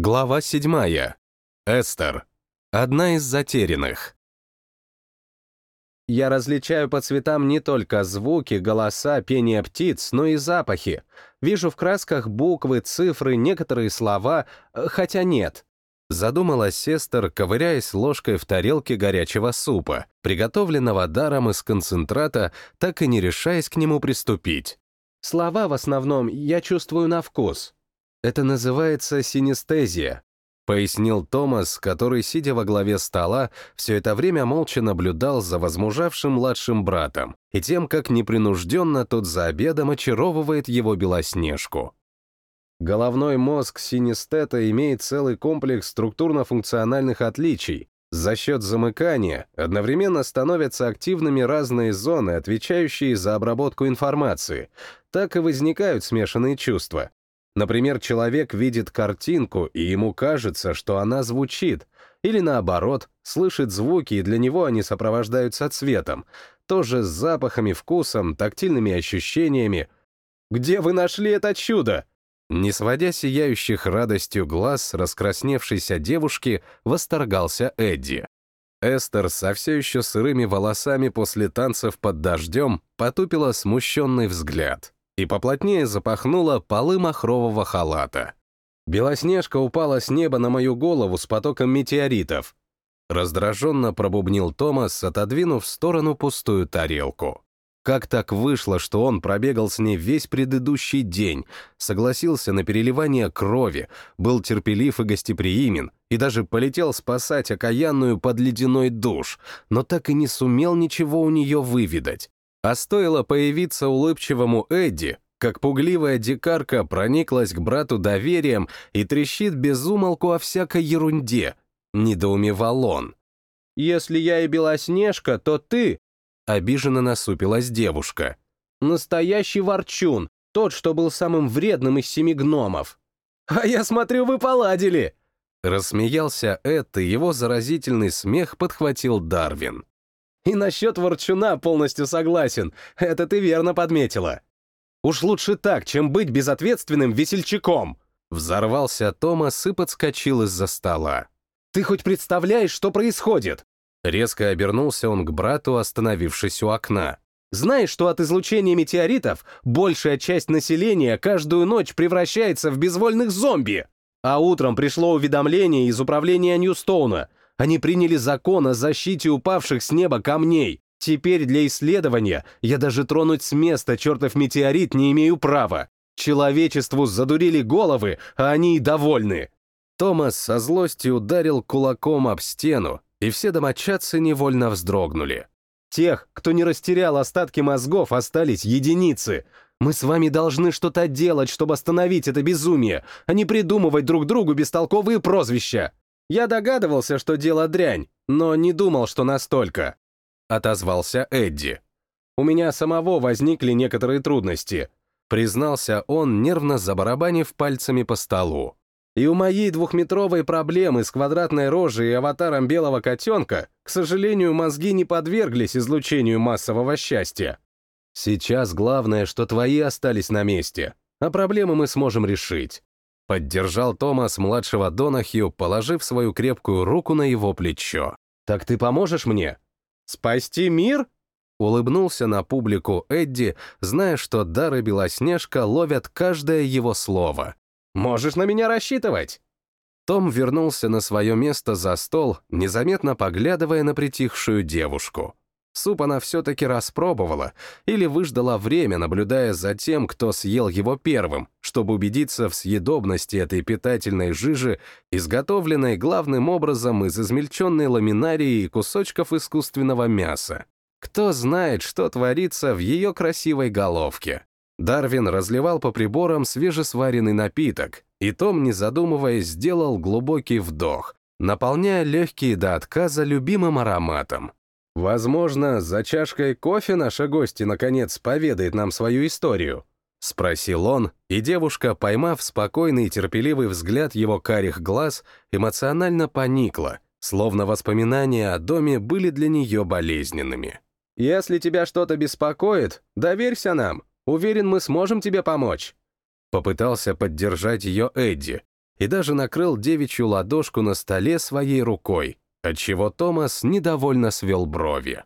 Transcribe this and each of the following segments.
Глава седьмая. Эстер. Одна из затерянных. Я различаю по цветам не только звуки, голоса, пение птиц, но и запахи. Вижу в красках буквы, цифры, некоторые слова, э, хотя нет. Задумалась сестер, ковыряясь ложкой в тарелке горячего супа, приготовленного даром из концентрата, так и не решаясь к нему приступить. Слова в основном я чувствую на вкус. Это называется синестезия, пояснил Томас, который, сидя во главе стола, все это время молча наблюдал за возмужавшим младшим братом и тем, как непринужденно тот за обедом очаровывает его белоснежку. Головной мозг синестета имеет целый комплекс структурно-функциональных отличий. За счет замыкания одновременно становятся активными разные зоны, отвечающие за обработку информации. Так и возникают смешанные чувства. Например, человек видит картинку, и ему кажется, что она звучит, или наоборот, слышит звуки, и для него они сопровождаются цветом, тоже с запахами, вкусом, тактильными ощущениями. «Где вы нашли это чудо?» Не сводя сияющих радостью глаз раскрасневшейся девушки, восторгался Эдди. Эстер со все еще сырыми волосами после танцев под дождем потупила смущенный взгляд и поплотнее запахнула полы махрового халата. Белоснежка упала с неба на мою голову с потоком метеоритов. Раздраженно пробубнил Томас, отодвинув в сторону пустую тарелку. Как так вышло, что он пробегал с ней весь предыдущий день, согласился на переливание крови, был терпелив и гостеприимен, и даже полетел спасать окаянную под ледяной душ, но так и не сумел ничего у нее выведать. А стоило появиться улыбчивому Эдди, как пугливая дикарка прониклась к брату доверием и трещит без умолку о всякой ерунде, недоумевал он. «Если я и Белоснежка, то ты...» — обиженно насупилась девушка. «Настоящий ворчун, тот, что был самым вредным из семи гномов». «А я смотрю, вы поладили!» Рассмеялся Эд, и его заразительный смех подхватил Дарвин. И насчет ворчуна полностью согласен, это ты верно подметила. Уж лучше так, чем быть безответственным весельчаком. Взорвался Томас и подскочил из-за стола. «Ты хоть представляешь, что происходит?» Резко обернулся он к брату, остановившись у окна. «Знаешь, что от излучения метеоритов большая часть населения каждую ночь превращается в безвольных зомби?» А утром пришло уведомление из управления Ньюстоуна. Они приняли закон о защите упавших с неба камней. Теперь для исследования я даже тронуть с места чертов метеорит не имею права. Человечеству задурили головы, а они и довольны. Томас со злостью ударил кулаком об стену, и все домочадцы невольно вздрогнули. Тех, кто не растерял остатки мозгов, остались единицы. Мы с вами должны что-то делать, чтобы остановить это безумие, а не придумывать друг другу бестолковые прозвища. Я догадывался, что дело дрянь, но не думал, что настолько. Отозвался Эдди. У меня самого возникли некоторые трудности. Признался он, нервно забарабанив пальцами по столу. И у моей двухметровой проблемы с квадратной рожей и аватаром белого котенка, к сожалению, мозги не подверглись излучению массового счастья. Сейчас главное, что твои остались на месте, а проблемы мы сможем решить. Поддержал Томас младшего Донахью, положив свою крепкую руку на его плечо. «Так ты поможешь мне?» «Спасти мир?» Улыбнулся на публику Эдди, зная, что Дар и Белоснежка ловят каждое его слово. «Можешь на меня рассчитывать!» Том вернулся на свое место за стол, незаметно поглядывая на притихшую девушку. Суп она все-таки распробовала или выждала время, наблюдая за тем, кто съел его первым, чтобы убедиться в съедобности этой питательной жижи, изготовленной главным образом из измельченной ламинарии и кусочков искусственного мяса. Кто знает, что творится в ее красивой головке. Дарвин разливал по приборам свежесваренный напиток, и Том, не задумываясь, сделал глубокий вдох, наполняя легкие до отказа любимым ароматом. «Возможно, за чашкой кофе наша гостья наконец поведает нам свою историю», — спросил он, и девушка, поймав спокойный и терпеливый взгляд его карих глаз, эмоционально поникла, словно воспоминания о доме были для нее болезненными. «Если тебя что-то беспокоит, доверься нам. Уверен, мы сможем тебе помочь». Попытался поддержать ее Эдди, и даже накрыл девичью ладошку на столе своей рукой, отчего Томас недовольно свел брови.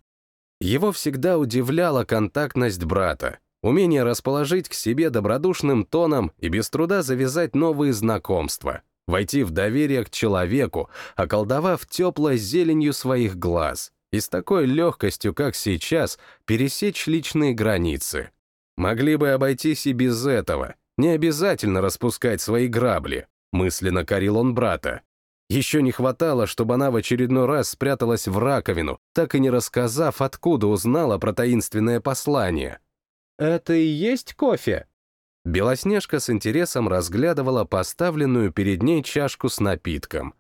Его всегда удивляла контактность брата, умение расположить к себе добродушным тоном и без труда завязать новые знакомства, войти в доверие к человеку, околдовав теплой зеленью своих глаз, и с такой легкостью, как сейчас, пересечь личные границы. Могли бы обойтись и без этого, не обязательно распускать свои грабли, мысленно корил он брата. Еще не хватало, чтобы она в очередной раз спряталась в раковину, так и не рассказав, откуда узнала про таинственное послание. «Это и есть кофе?» Белоснежка с интересом разглядывала поставленную перед ней чашку с напитком.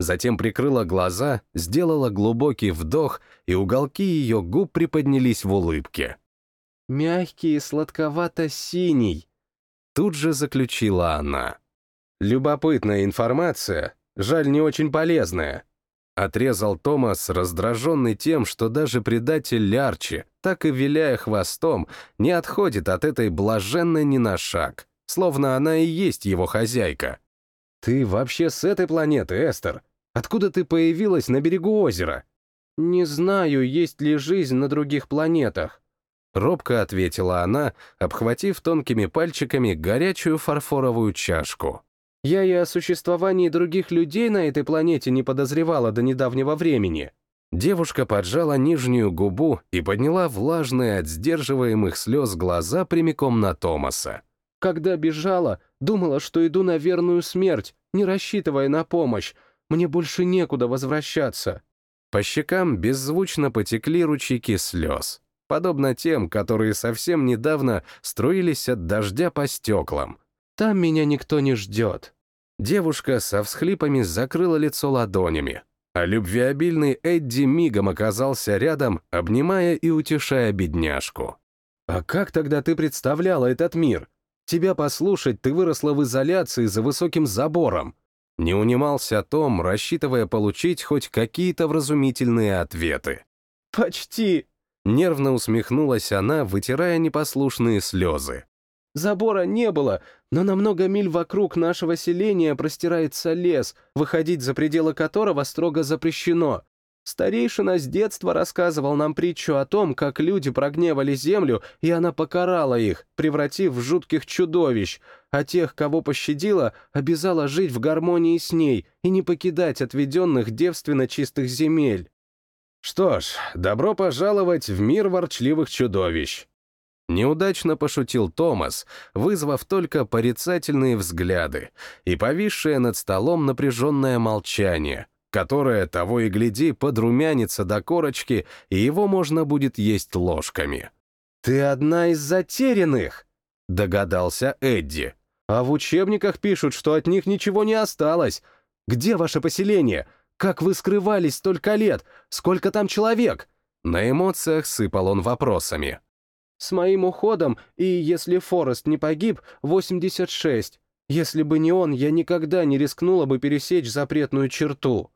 Затем прикрыла глаза, сделала глубокий вдох, и уголки ее губ приподнялись в улыбке. «Мягкий и сладковато-синий», — тут же заключила она. «Любопытная информация, жаль, не очень полезная», Отрезал Томас, раздраженный тем, что даже предатель Лярчи, так и виляя хвостом, не отходит от этой блаженной ни на шаг, словно она и есть его хозяйка. «Ты вообще с этой планеты, Эстер? Откуда ты появилась на берегу озера?» «Не знаю, есть ли жизнь на других планетах», — робко ответила она, обхватив тонкими пальчиками горячую фарфоровую чашку. Я и о существовании других людей на этой планете не подозревала до недавнего времени. Девушка поджала нижнюю губу и подняла влажные от сдерживаемых слез глаза прямиком на Томаса. Когда бежала, думала, что иду на верную смерть, не рассчитывая на помощь. Мне больше некуда возвращаться. По щекам беззвучно потекли ручейки слез, подобно тем, которые совсем недавно струились от дождя по стеклам. Там меня никто не ждет. Девушка со всхлипами закрыла лицо ладонями, а любвеобильный Эдди мигом оказался рядом, обнимая и утешая бедняжку. «А как тогда ты представляла этот мир? Тебя послушать, ты выросла в изоляции за высоким забором». Не унимался Том, рассчитывая получить хоть какие-то вразумительные ответы. «Почти!» Нервно усмехнулась она, вытирая непослушные слезы. Забора не было, но на много миль вокруг нашего селения простирается лес, выходить за пределы которого строго запрещено. Старейшина с детства рассказывал нам притчу о том, как люди прогневали землю, и она покарала их, превратив в жутких чудовищ, а тех, кого пощадила, обязала жить в гармонии с ней и не покидать отведенных девственно чистых земель. Что ж, добро пожаловать в мир ворчливых чудовищ. Неудачно пошутил Томас, вызвав только порицательные взгляды и повисшее над столом напряженное молчание, которое, того и гляди, подрумянится до корочки, и его можно будет есть ложками. «Ты одна из затерянных!» — догадался Эдди. «А в учебниках пишут, что от них ничего не осталось. Где ваше поселение? Как вы скрывались столько лет? Сколько там человек?» На эмоциях сыпал он вопросами. С моим уходом, и если Форест не погиб, 86. Если бы не он, я никогда не рискнула бы пересечь запретную черту.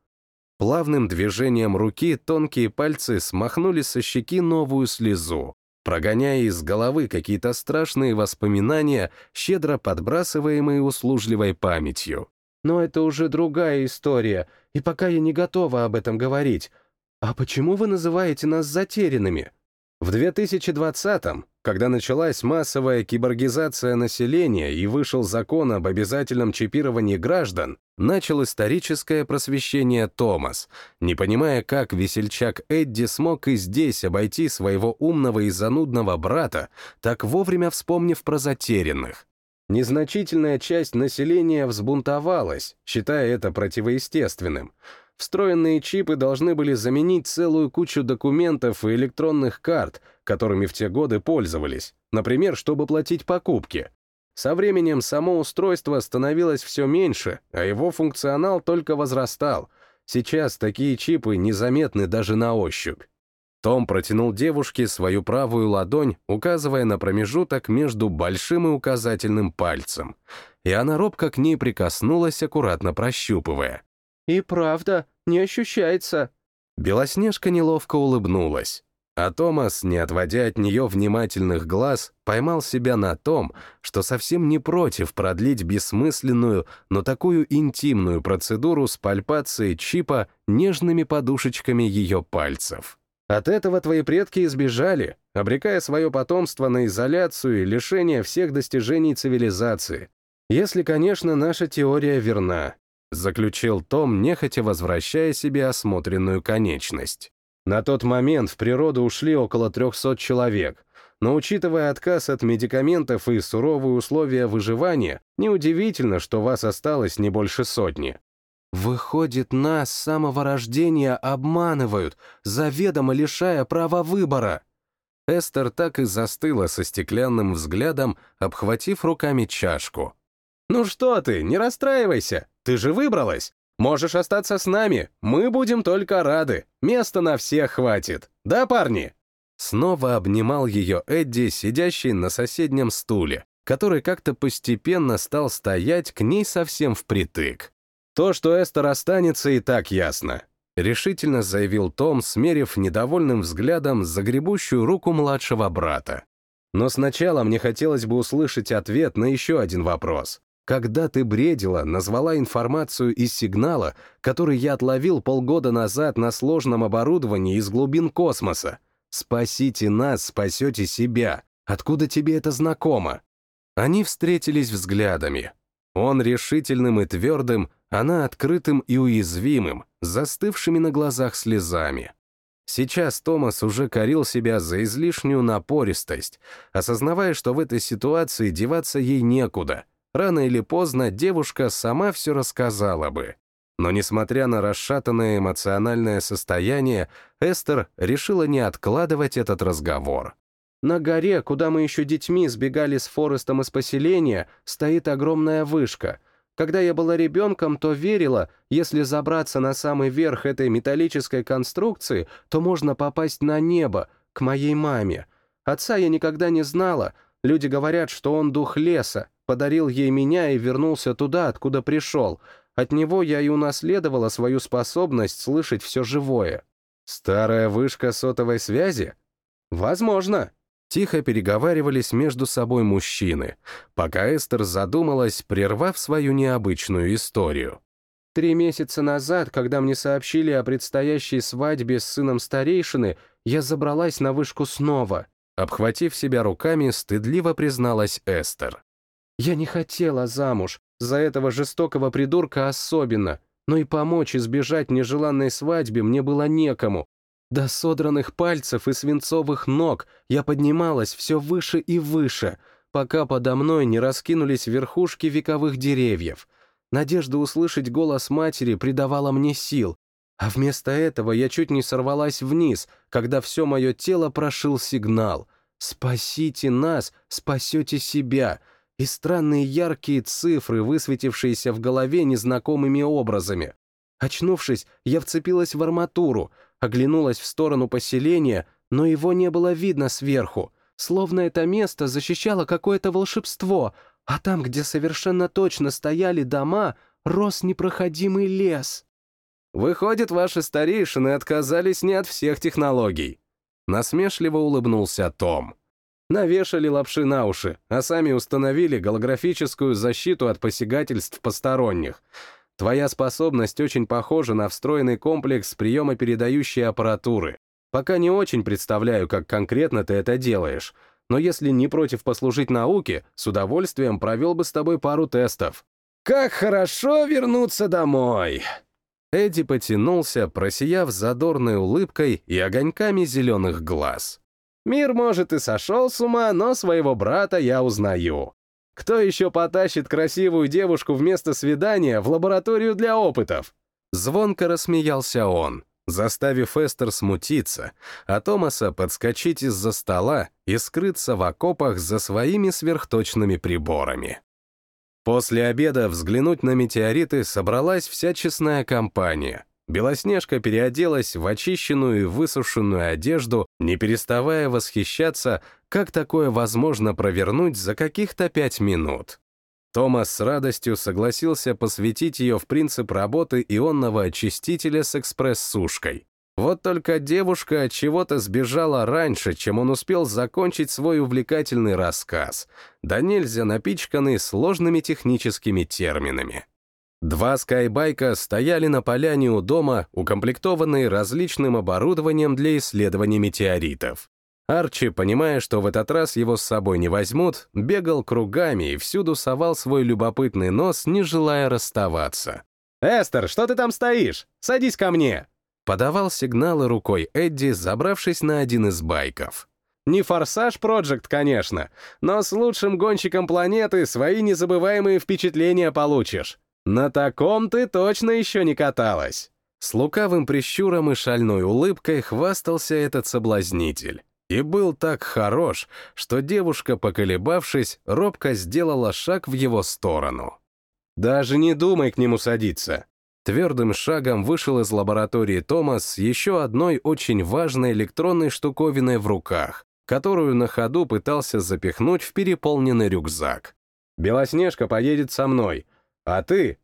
Плавным движением руки тонкие пальцы смахнули со щеки новую слезу, прогоняя из головы какие-то страшные воспоминания, щедро подбрасываемые услужливой памятью. Но это уже другая история, и пока я не готова об этом говорить. А почему вы называете нас затерянными? В 2020-м, когда началась массовая киборгизация населения и вышел закон об обязательном чипировании граждан, начал историческое просвещение Томас, не понимая, как весельчак Эдди смог и здесь обойти своего умного и занудного брата, так вовремя вспомнив про затерянных. Незначительная часть населения взбунтовалась, считая это противоестественным — Встроенные чипы должны были заменить целую кучу документов и электронных карт, которыми в те годы пользовались, например, чтобы платить покупки. Со временем само устройство становилось все меньше, а его функционал только возрастал. Сейчас такие чипы незаметны даже на ощупь. Том протянул девушке свою правую ладонь, указывая на промежуток между большим и указательным пальцем, и она робко к ней прикоснулась, аккуратно прощупывая. «И правда, не ощущается». Белоснежка неловко улыбнулась. А Томас, не отводя от нее внимательных глаз, поймал себя на том, что совсем не против продлить бессмысленную, но такую интимную процедуру с пальпацией чипа нежными подушечками ее пальцев. От этого твои предки избежали, обрекая свое потомство на изоляцию и лишение всех достижений цивилизации. Если, конечно, наша теория верна, заключил Том, нехотя возвращая себе осмотренную конечность. На тот момент в природу ушли около 300 человек, но учитывая отказ от медикаментов и суровые условия выживания, неудивительно, что вас осталось не больше сотни. Выходит, нас с самого рождения обманывают, заведомо лишая права выбора. Эстер так и застыла со стеклянным взглядом, обхватив руками чашку. «Ну что ты, не расстраивайся, ты же выбралась. Можешь остаться с нами, мы будем только рады, места на всех хватит. Да, парни?» Снова обнимал ее Эдди, сидящий на соседнем стуле, который как-то постепенно стал стоять к ней совсем впритык. «То, что Эстер останется, и так ясно», — решительно заявил Том, смерив недовольным взглядом загребущую руку младшего брата. «Но сначала мне хотелось бы услышать ответ на еще один вопрос. Когда ты бредила, назвала информацию из сигнала, который я отловил полгода назад на сложном оборудовании из глубин космоса. «Спасите нас, спасете себя». Откуда тебе это знакомо?» Они встретились взглядами. Он решительным и твердым, она открытым и уязвимым, застывшими на глазах слезами. Сейчас Томас уже корил себя за излишнюю напористость, осознавая, что в этой ситуации деваться ей некуда. Рано или поздно девушка сама все рассказала бы. Но несмотря на расшатанное эмоциональное состояние, Эстер решила не откладывать этот разговор. На горе, куда мы еще детьми сбегали с Форестом из поселения, стоит огромная вышка — когда я была ребенком, то верила, если забраться на самый верх этой металлической конструкции, то можно попасть на небо, к моей маме. Отца я никогда не знала. Люди говорят, что он дух леса, подарил ей меня и вернулся туда, откуда пришел. От него я и унаследовала свою способность слышать все живое. Старая вышка сотовой связи? Возможно. Тихо переговаривались между собой мужчины, пока Эстер задумалась, прервав свою необычную историю. Три месяца назад, когда мне сообщили о предстоящей свадьбе с сыном старейшины, я забралась на вышку снова. Обхватив себя руками, стыдливо призналась Эстер. Я не хотела замуж, за этого жестокого придурка особенно, но и помочь избежать нежеланной свадьбе мне было некому, до содранных пальцев и свинцовых ног я поднималась все выше и выше, пока подо мной не раскинулись верхушки вековых деревьев. Надежда услышать голос матери придавала мне сил, а вместо этого я чуть не сорвалась вниз, когда все мое тело прошил сигнал «Спасите нас, спасете себя!» И странные яркие цифры, высветившиеся в голове незнакомыми образами. Очнувшись, я вцепилась в арматуру, оглянулась в сторону поселения, но его не было видно сверху, словно это место защищало какое-то волшебство, а там, где совершенно точно стояли дома, рос непроходимый лес. «Выходит, ваши старейшины отказались не от всех технологий», — насмешливо улыбнулся Том. Навешали лапши на уши, а сами установили голографическую защиту от посягательств посторонних — Твоя способность очень похожа на встроенный комплекс приема-передающей аппаратуры. Пока не очень представляю, как конкретно ты это делаешь, но если не против послужить науке, с удовольствием провел бы с тобой пару тестов. «Как хорошо вернуться домой!» Эдди потянулся, просияв задорной улыбкой и огоньками зеленых глаз. «Мир, может, и сошел с ума, но своего брата я узнаю. Кто еще потащит красивую девушку вместо свидания в лабораторию для опытов? Звонко рассмеялся он, заставив Эстер смутиться, а Томаса подскочить из-за стола и скрыться в окопах за своими сверхточными приборами. После обеда взглянуть на метеориты собралась вся честная компания — Белоснежка переоделась в очищенную и высушенную одежду, не переставая восхищаться, как такое возможно провернуть за каких-то пять минут. Томас с радостью согласился посвятить ее в принцип работы ионного очистителя с экспресс-сушкой. Вот только девушка от чего-то сбежала раньше, чем он успел закончить свой увлекательный рассказ, да нельзя напичканный сложными техническими терминами. Два скайбайка стояли на поляне у дома, укомплектованные различным оборудованием для исследования метеоритов. Арчи, понимая, что в этот раз его с собой не возьмут, бегал кругами и всюду совал свой любопытный нос, не желая расставаться. «Эстер, что ты там стоишь? Садись ко мне!» Подавал сигналы рукой Эдди, забравшись на один из байков. Не форсаж Проджект, конечно, но с лучшим гонщиком планеты свои незабываемые впечатления получишь. На таком ты точно еще не каталась. С лукавым прищуром и шальной улыбкой хвастался этот соблазнитель. И был так хорош, что девушка, поколебавшись, робко сделала шаг в его сторону. «Даже не думай к нему садиться!» Твердым шагом вышел из лаборатории Томас с еще одной очень важной электронной штуковиной в руках, которую на ходу пытался запихнуть в переполненный рюкзак. «Белоснежка поедет со мной, а ты...»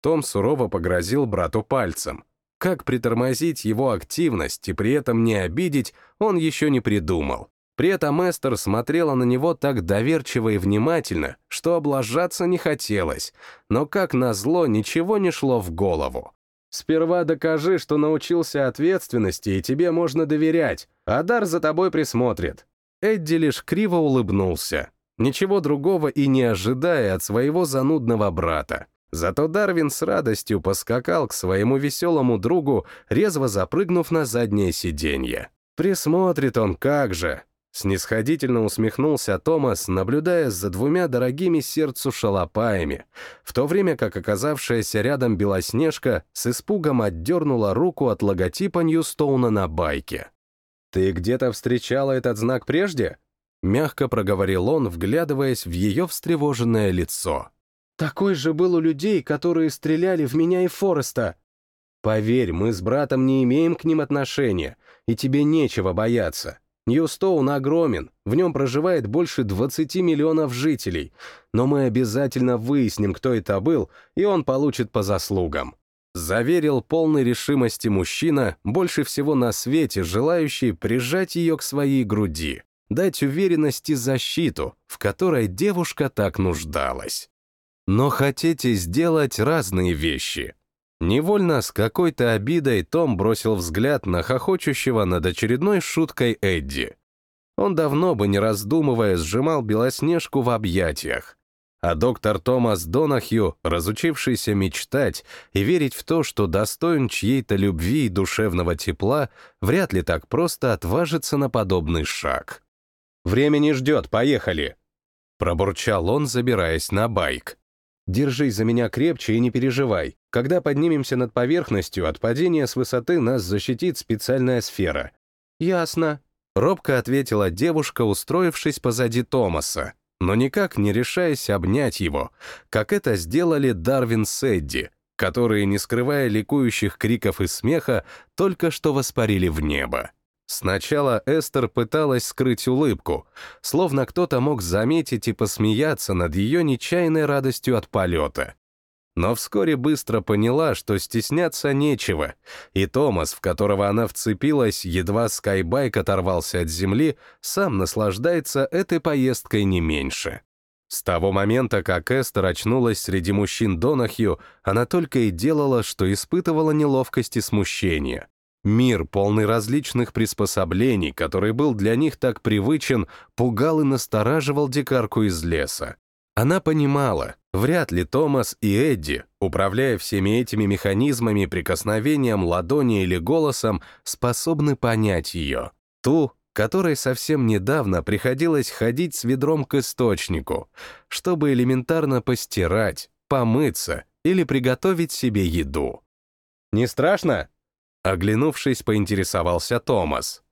Том сурово погрозил брату пальцем. Как притормозить его активность и при этом не обидеть, он еще не придумал. При этом Эстер смотрела на него так доверчиво и внимательно, что облажаться не хотелось, но, как назло, ничего не шло в голову. «Сперва докажи, что научился ответственности, и тебе можно доверять, а дар за тобой присмотрит». Эдди лишь криво улыбнулся, ничего другого и не ожидая от своего занудного брата. Зато Дарвин с радостью поскакал к своему веселому другу, резво запрыгнув на заднее сиденье. Присмотрит он как же. Снисходительно усмехнулся Томас, наблюдая за двумя дорогими сердцу шалопаями, в то время как оказавшаяся рядом Белоснежка с испугом отдернула руку от логотипа Ньюстоуна на байке. «Ты где-то встречала этот знак прежде?» — мягко проговорил он, вглядываясь в ее встревоженное лицо. Такой же был у людей, которые стреляли в меня и Фореста. Поверь, мы с братом не имеем к ним отношения, и тебе нечего бояться. Ньюстоун огромен, в нем проживает больше 20 миллионов жителей, но мы обязательно выясним, кто это был, и он получит по заслугам. Заверил полной решимости мужчина, больше всего на свете желающий прижать ее к своей груди, дать уверенность и защиту, в которой девушка так нуждалась. Но хотите сделать разные вещи. Невольно с какой-то обидой Том бросил взгляд на хохочущего над очередной шуткой Эдди. Он давно бы не раздумывая сжимал Белоснежку в объятиях. А доктор Томас Донахью, разучившийся мечтать и верить в то, что достоин чьей-то любви и душевного тепла, вряд ли так просто отважится на подобный шаг. «Время не ждет, поехали!» Пробурчал он, забираясь на байк. Держись за меня крепче и не переживай. Когда поднимемся над поверхностью, от падения с высоты нас защитит специальная сфера». «Ясно», — робко ответила девушка, устроившись позади Томаса, но никак не решаясь обнять его, как это сделали Дарвин с Эдди, которые, не скрывая ликующих криков и смеха, только что воспарили в небо. Сначала Эстер пыталась скрыть улыбку, словно кто-то мог заметить и посмеяться над ее нечаянной радостью от полета. Но вскоре быстро поняла, что стесняться нечего, и Томас, в которого она вцепилась, едва скайбайк оторвался от земли, сам наслаждается этой поездкой не меньше. С того момента, как Эстер очнулась среди мужчин Донахью, она только и делала, что испытывала неловкость и смущение. Мир, полный различных приспособлений, который был для них так привычен, пугал и настораживал дикарку из леса. Она понимала, вряд ли Томас и Эдди, управляя всеми этими механизмами прикосновением ладони или голосом, способны понять ее. Ту, которой совсем недавно приходилось ходить с ведром к источнику, чтобы элементарно постирать, помыться или приготовить себе еду. «Не страшно?» Оглянувшись, поинтересовался Томас.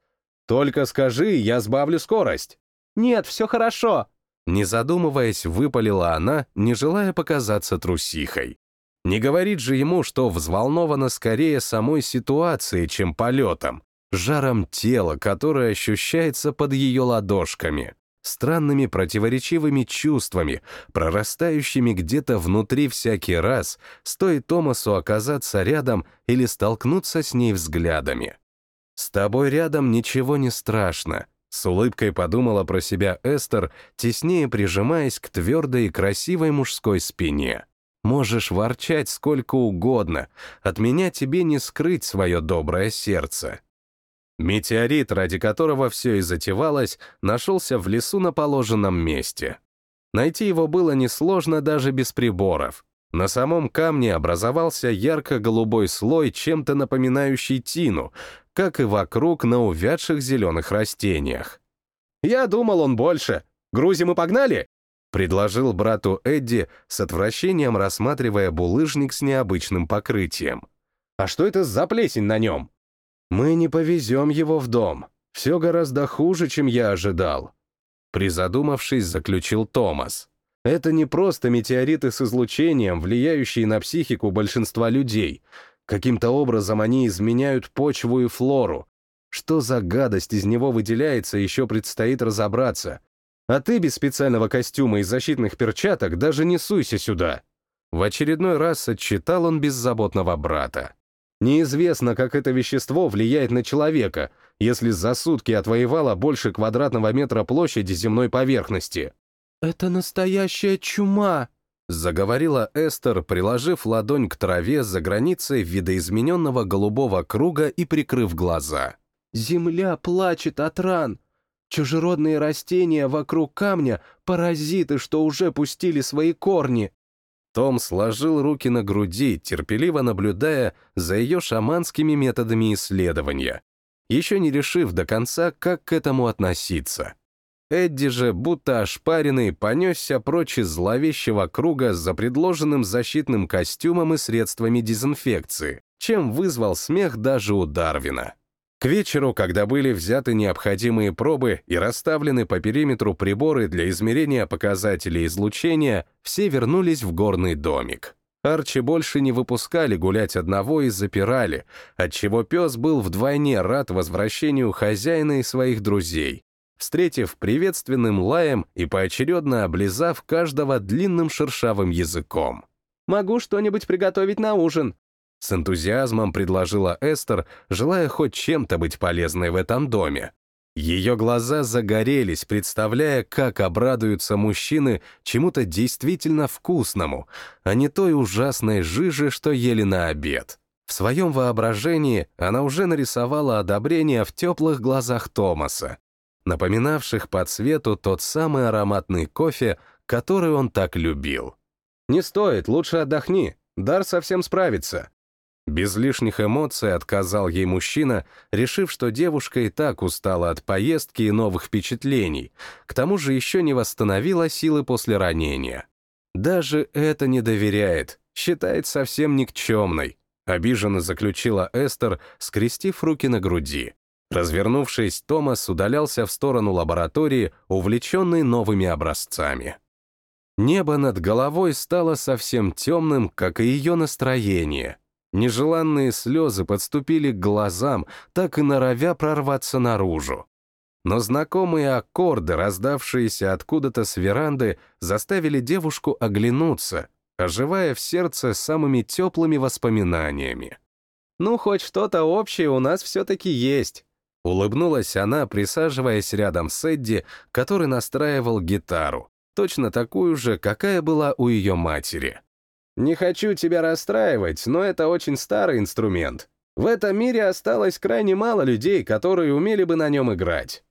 «Только скажи, я сбавлю скорость». «Нет, все хорошо», не задумываясь, выпалила она, не желая показаться трусихой. Не говорит же ему, что взволнована скорее самой ситуацией, чем полетом, жаром тела, которое ощущается под ее ладошками странными противоречивыми чувствами, прорастающими где-то внутри всякий раз, стоит Томасу оказаться рядом или столкнуться с ней взглядами. «С тобой рядом ничего не страшно», — с улыбкой подумала про себя Эстер, теснее прижимаясь к твердой и красивой мужской спине. «Можешь ворчать сколько угодно, от меня тебе не скрыть свое доброе сердце». Метеорит, ради которого все и затевалось, нашелся в лесу на положенном месте. Найти его было несложно даже без приборов. На самом камне образовался ярко-голубой слой, чем-то напоминающий тину, как и вокруг на увядших зеленых растениях. «Я думал, он больше. Грузим и погнали!» — предложил брату Эдди, с отвращением рассматривая булыжник с необычным покрытием. «А что это за плесень на нем?» «Мы не повезем его в дом. Все гораздо хуже, чем я ожидал», — призадумавшись, заключил Томас. «Это не просто метеориты с излучением, влияющие на психику большинства людей. Каким-то образом они изменяют почву и флору. Что за гадость из него выделяется, еще предстоит разобраться. А ты без специального костюма и защитных перчаток даже не суйся сюда». В очередной раз отчитал он беззаботного брата. Неизвестно, как это вещество влияет на человека, если за сутки отвоевало больше квадратного метра площади земной поверхности. «Это настоящая чума!» — заговорила Эстер, приложив ладонь к траве за границей видоизмененного голубого круга и прикрыв глаза. «Земля плачет от ран. Чужеродные растения вокруг камня — паразиты, что уже пустили свои корни. Том сложил руки на груди, терпеливо наблюдая за ее шаманскими методами исследования, еще не решив до конца, как к этому относиться. Эдди же, будто ошпаренный, понесся прочь из зловещего круга за предложенным защитным костюмом и средствами дезинфекции, чем вызвал смех даже у Дарвина. Вечеру, когда были взяты необходимые пробы и расставлены по периметру приборы для измерения показателей излучения, все вернулись в горный домик. Арчи больше не выпускали гулять одного и запирали, отчего пес был вдвойне рад возвращению хозяина и своих друзей, встретив приветственным лаем и поочередно облизав каждого длинным шершавым языком. «Могу что-нибудь приготовить на ужин», с энтузиазмом предложила Эстер, желая хоть чем-то быть полезной в этом доме. Ее глаза загорелись, представляя, как обрадуются мужчины чему-то действительно вкусному, а не той ужасной жиже, что ели на обед. В своем воображении она уже нарисовала одобрение в теплых глазах Томаса, напоминавших по цвету тот самый ароматный кофе, который он так любил. «Не стоит, лучше отдохни. Дар совсем справится», без лишних эмоций отказал ей мужчина, решив, что девушка и так устала от поездки и новых впечатлений, к тому же еще не восстановила силы после ранения. Даже это не доверяет, считает совсем никчемной, обиженно заключила Эстер, скрестив руки на груди. Развернувшись, Томас удалялся в сторону лаборатории, увлеченный новыми образцами. Небо над головой стало совсем темным, как и ее настроение — Нежеланные слезы подступили к глазам, так и норовя прорваться наружу. Но знакомые аккорды, раздавшиеся откуда-то с веранды, заставили девушку оглянуться, оживая в сердце самыми теплыми воспоминаниями. «Ну, хоть что-то общее у нас все-таки есть», — улыбнулась она, присаживаясь рядом с Эдди, который настраивал гитару, точно такую же, какая была у ее матери. Не хочу тебя расстраивать, но это очень старый инструмент. В этом мире осталось крайне мало людей, которые умели бы на нем играть.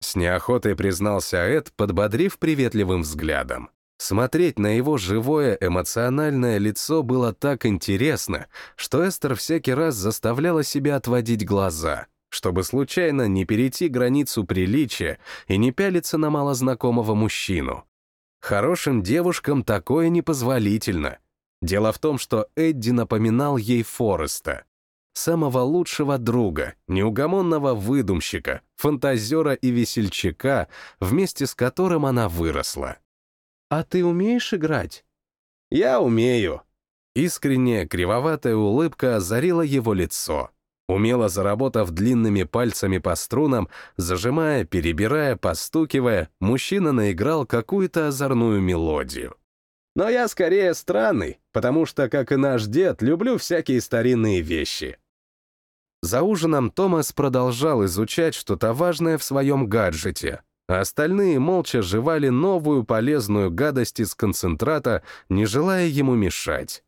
С неохотой признался Эд, подбодрив приветливым взглядом. Смотреть на его живое эмоциональное лицо было так интересно, что Эстер всякий раз заставляла себя отводить глаза, чтобы случайно не перейти границу приличия и не пялиться на малознакомого мужчину. Хорошим девушкам такое непозволительно — Дело в том, что Эдди напоминал ей Фореста, самого лучшего друга, неугомонного выдумщика, фантазера и весельчака, вместе с которым она выросла. «А ты умеешь играть?» «Я умею». Искренняя кривоватая улыбка озарила его лицо. Умело заработав длинными пальцами по струнам, зажимая, перебирая, постукивая, мужчина наиграл какую-то озорную мелодию. Но я скорее странный, потому что, как и наш дед, люблю всякие старинные вещи. За ужином Томас продолжал изучать что-то важное в своем гаджете, а остальные молча жевали новую полезную гадость из концентрата, не желая ему мешать.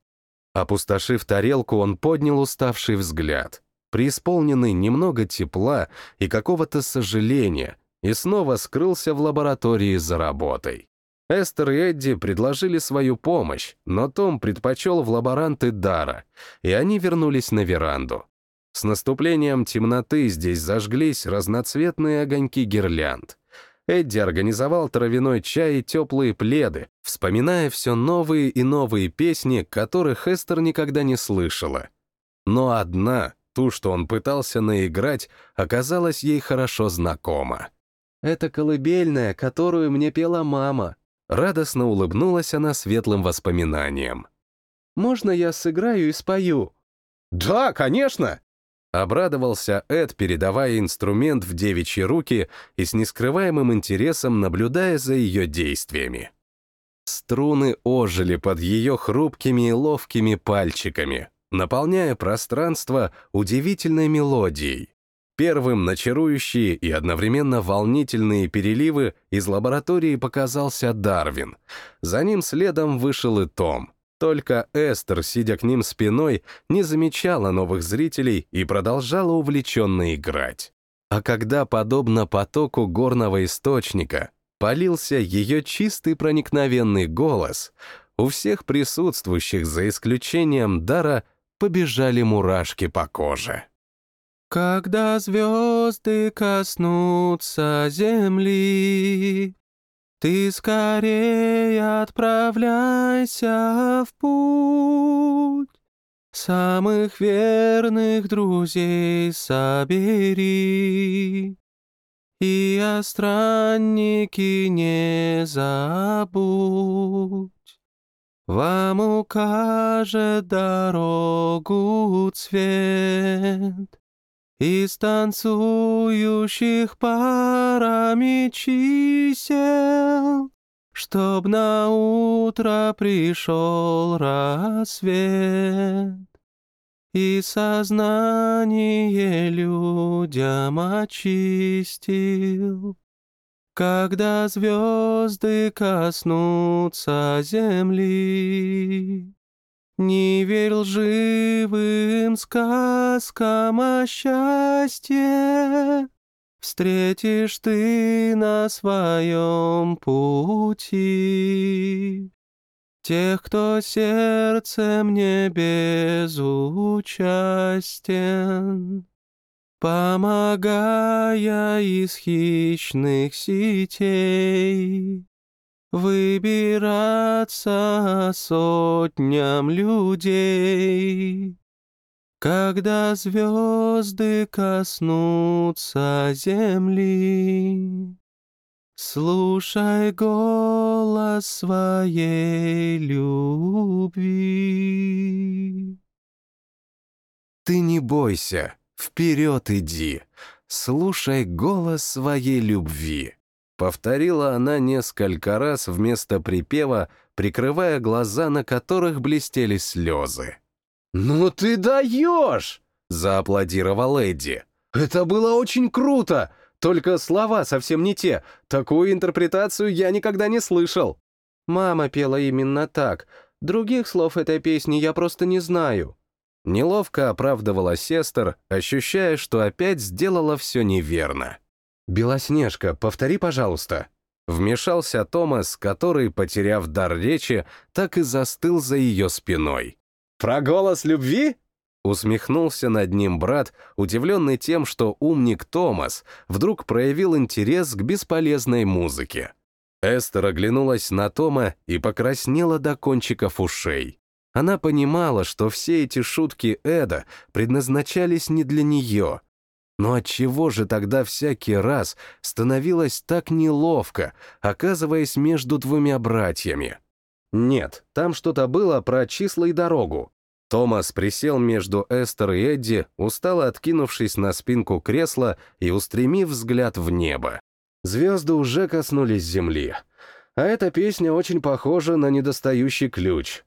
Опустошив тарелку, он поднял уставший взгляд, преисполненный немного тепла и какого-то сожаления, и снова скрылся в лаборатории за работой. Эстер и Эдди предложили свою помощь, но Том предпочел в лаборанты Дара, и они вернулись на веранду. С наступлением темноты здесь зажглись разноцветные огоньки гирлянд. Эдди организовал травяной чай и теплые пледы, вспоминая все новые и новые песни, которых Эстер никогда не слышала. Но одна, ту, что он пытался наиграть, оказалась ей хорошо знакома. «Это колыбельная, которую мне пела мама». Радостно улыбнулась она светлым воспоминанием. «Можно я сыграю и спою?» «Да, конечно!» Обрадовался Эд, передавая инструмент в девичьи руки и с нескрываемым интересом наблюдая за ее действиями. Струны ожили под ее хрупкими и ловкими пальчиками, наполняя пространство удивительной мелодией. Первым на чарующие и одновременно волнительные переливы из лаборатории показался Дарвин. За ним следом вышел и Том. Только Эстер, сидя к ним спиной, не замечала новых зрителей и продолжала увлеченно играть. А когда, подобно потоку горного источника, полился ее чистый проникновенный голос, у всех присутствующих, за исключением Дара, побежали мурашки по коже. Когда звезды коснутся земли, ты скорее отправляйся в путь, Самых верных друзей собери, И о страннике не забудь. Вам укажет дорогу цвет, из танцующих парами чисел, Чтоб на утро пришел рассвет, И сознание людям очистил. Когда звезды коснутся земли, не верь лживым сказкам о счастье, Встретишь ты на своем пути. Тех, кто сердцем не безучастен, Помогая из хищных сетей выбираться сотням людей. Когда звезды коснутся земли, Слушай голос своей любви. Ты не бойся, вперед иди, слушай голос своей любви. Повторила она несколько раз вместо припева, прикрывая глаза, на которых блестели слезы. «Ну ты даешь!» — зааплодировал Эдди. «Это было очень круто! Только слова совсем не те. Такую интерпретацию я никогда не слышал». Мама пела именно так. Других слов этой песни я просто не знаю. Неловко оправдывала сестер, ощущая, что опять сделала все неверно. «Белоснежка, повтори, пожалуйста». Вмешался Томас, который, потеряв дар речи, так и застыл за ее спиной. «Про голос любви?» Усмехнулся над ним брат, удивленный тем, что умник Томас вдруг проявил интерес к бесполезной музыке. Эстер оглянулась на Тома и покраснела до кончиков ушей. Она понимала, что все эти шутки Эда предназначались не для нее, но отчего же тогда всякий раз становилось так неловко, оказываясь между двумя братьями? Нет, там что-то было про числа и дорогу. Томас присел между Эстер и Эдди, устало откинувшись на спинку кресла и устремив взгляд в небо. Звезды уже коснулись земли. А эта песня очень похожа на недостающий ключ.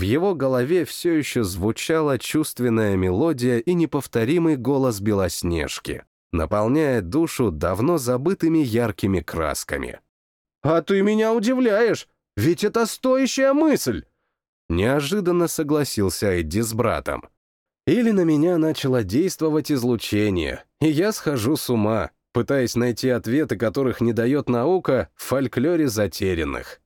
В его голове все еще звучала чувственная мелодия и неповторимый голос Белоснежки, наполняя душу давно забытыми яркими красками. «А ты меня удивляешь! Ведь это стоящая мысль!» Неожиданно согласился Эдди с братом. Или на меня начало действовать излучение, и я схожу с ума, пытаясь найти ответы, которых не дает наука в фольклоре затерянных.